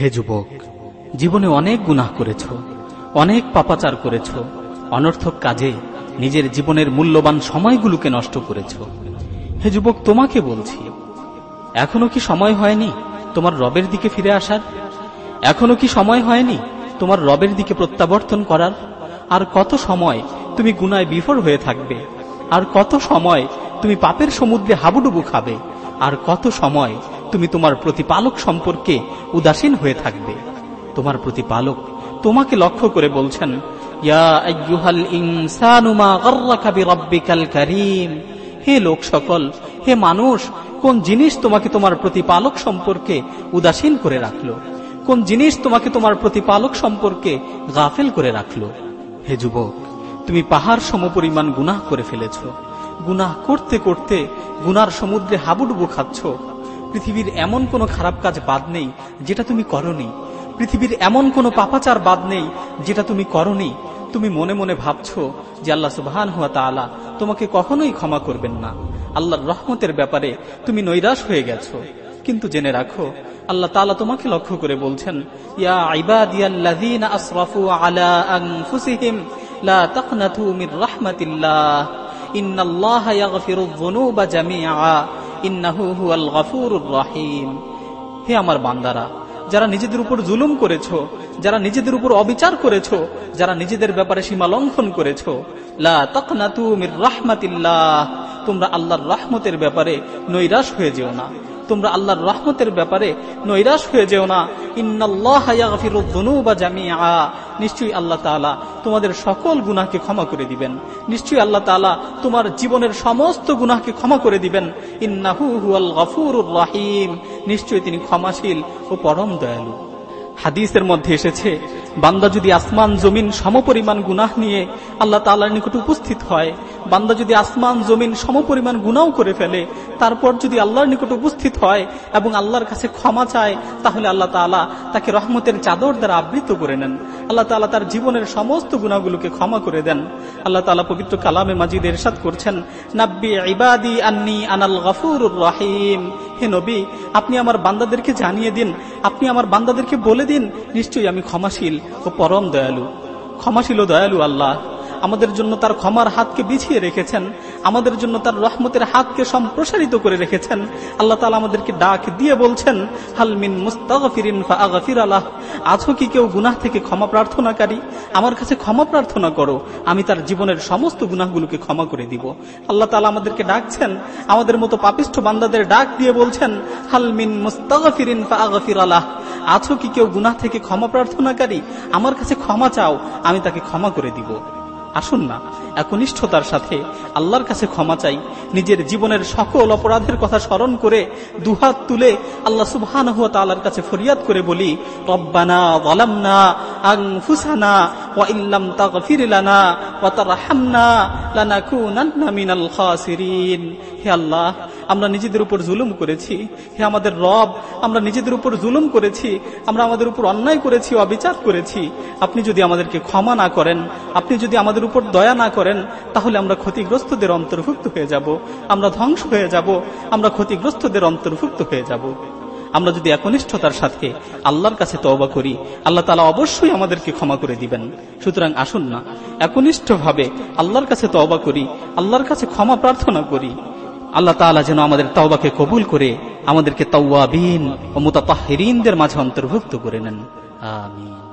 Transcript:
হে যুবক, জীবনে অনেক গুনাহ করেছ, অনেক পাপাচার করেছ, অনর্থক কাজে নিজের জীবনের মূল্যবান সময়গুলোকে নষ্ট করেছ। হে যুবক, তোমাকে বলছি, এখনও কি সময় হয়নি তোমার রবের দিকে ফিরে আসার? এখনও কি সময় হয়নি তোমার রবের দিকে প্রত্যাবর্তন করার? আর কত সময় তুমি গুনায় বিফর হয়ে থাকবে? আর কত সময় তুমি পাপের সমুদ্রে হাবুডুবু খাবে? আর কত সময় তুমি তোমার প্রতিপালক সম্পর্কে উদাসীন হয়ে থাকবে। তোমার প্রতিপালক তোমাকে লক্ষ্য করে বলছেন হে লোক সকল, হে মানুষ, কোন জিনিস তোমাকে তোমার প্রতিপালক সম্পর্কে উদাসীন করে রাখল? কোন জিনিস তোমাকে তোমার প্রতিপালক সম্পর্কে গাফেল করে রাখল? হে যুবক, তুমি পাহাড় সমপরিমাণ গুনাহ করে ফেলেছ। গুনাহ করতে করতে গুনার সমুদ্রে হাবুডুবু খাচ্ছ। পৃথিবীর এমন কোনো খারাপ কাজ বাদ নেই যেটা তুমি করনি। পৃথিবীর এমন কোনো পাপাচার বাদ নেই যেটা তুমি করনি। তুমি মনে মনে ভাবছ যে আল্লাহ সুবহান হুয়া তালা তোমাকে কখনোই ক্ষমা করবেন না। আল্লাহর রহমতের ব্যাপারে তুমি নৈরাশ হয়ে গেছো। কিন্তু জেনে রাখো, আল্লাহ তালা তোমাকে লক্ষ্য করে বলছেন, ইয়া আলা লা ইন্নাহু রাহিম। হে আমার বান্দারা, যারা নিজেদের উপর জুলুম করেছ, যারা নিজেদের উপর অবিচার করেছ, যারা নিজেদের ব্যাপারে সীমা লঙ্ঘন করেছ রাহমাতিল্লাহ, তোমরা আল্লাহর রাহমতের ব্যাপারে নৈরাশ হয়ে যেও না। তোমরা আল্লাহর রহমতের ব্যাপারে নৈরাশ হয়ে যেও না। নিশ্চয়ই আল্লাহ তালা তোমাদের সকল গুনাহকে ক্ষমা করে দিবেন। নিশ্চয়ই আল্লাহ তালা তোমার জীবনের সমস্ত গুনাহকে ক্ষমা করে দিবেন। ইন্নাহু হুয়াল গফুরুর রাহিম। নিশ্চয়ই তিনি ক্ষমাশীল ও পরম দয়ালু। হাদিসের মধ্যে এসেছে, বান্দা যদি আসমান জমিন সমপরিমাণ গুনাহ নিয়ে আল্লাহ তালার নিকট উপস্থিত হয় বান্দা যদি আসমান, জমিন সমপরিমাণ গুনাও করে ফেলে, তারপর যদি আল্লাহর নিকট উপস্থিত হয় এবং আল্লাহর কাছে ক্ষমা চায়, তাহলে আল্লাহ তালা তাকে রহমতের চাদর দ্বারা আবৃত করে নেন। আল্লাহ তালা তার জীবনের সমস্ত গুণাগুলোকে ক্ষমা করে দেন। আল্লাহ তালা পবিত্র কালামে মাজিদ এরশাদ করছেন, নাব্বি ইবাদি আন্নি আনাল গফুর রাহিম। হে নবী, আপনি আমার বান্দাদেরকে জানিয়ে দিন, আপনি আমার বান্দাদেরকে বলে দিন, নিশ্চয়ই আমি ক্ষমাশীল ও পরম দয়ালু। ক্ষমাশীল ও দয়ালু আল্লাহ। আমাদের জন্য তার ক্ষমার হাতকে বিছিয়ে রেখেছেন, আমাদের জন্য তার রহমতের হাতকে সম্প্রসারিত করে রেখেছেন। আল্লাহ তালা আমাদেরকে ডাক দিয়ে বলছেন হালমিন মুস্তাগফিরিন আলাহ। আছো কি কেউ গুনাহ থেকে ক্ষমা প্রার্থনাকারী? আমার কাছে ক্ষমা প্রার্থনা করো, আমি তার জীবনের সমস্ত গুনাহগুলোকে ক্ষমা করে দিব। আল্লাহ তালা আমাদেরকে ডাকছেন, আমাদের মতো পাপিষ্ঠ বান্দাদের ডাক দিয়ে বলছেন হালমিন মুস্তাগফিরিন ফাগফির আলাহ। আছো কি কেউ গুনাহ থেকে ক্ষমা প্রার্থনাকারী? আমার কাছে ক্ষমা চাও, আমি তাকে ক্ষমা করে দিব। আসুন না, একনিষ্ঠতার সাথে আল্লাহর কাছে ক্ষমা চাই, নিজের জীবনের সকল অপরাধের কথা স্মরণ করে দুহাত তুলে আল্লাহ সুবহান হুয়া তালার কাছে ফরিয়াদ করে বলি, রব্বানা আং হুসানা ওয়া ইল্লাম তাগফির লানা হে আল্লাহ, আমরা নিজেদের উপর জুলুম করেছি। হে আমাদের রব, আমরা নিজেদের উপর জুলুম করেছি। আমরা আমাদের উপর অন্যায় করেছি অবিচার করেছি। আপনি যদি আমাদেরকে ক্ষমা না করেন, আপনি যদি আমাদের উপর দয়া না করেন, তাহলে আমরা ক্ষতিগ্রস্তদের অন্তর্ভুক্ত হয়ে যাব। আমরা ধ্বংস হয়ে যাব। আমরা ক্ষতিগ্রস্তদের অন্তর্ভুক্ত হয়ে যাব। আমরা যদি একনিষ্ঠতার সাথে আল্লাহর কাছে তওবা করি, আল্লাহ তালা অবশ্যই আমাদেরকে ক্ষমা করে দিবেন। সুতরাং আসুন না, একনিষ্ঠভাবে আল্লাহর কাছে তওবা করি, আল্লাহর কাছে ক্ষমা প্রার্থনা করি। আল্লাহ তালা যেন আমাদের তওবাকে কবুল করে, আমাদেরকে তওয়াবিন ও মুতাহিরিনদের মাঝে অন্তর্ভুক্ত করে নেন। আমিন।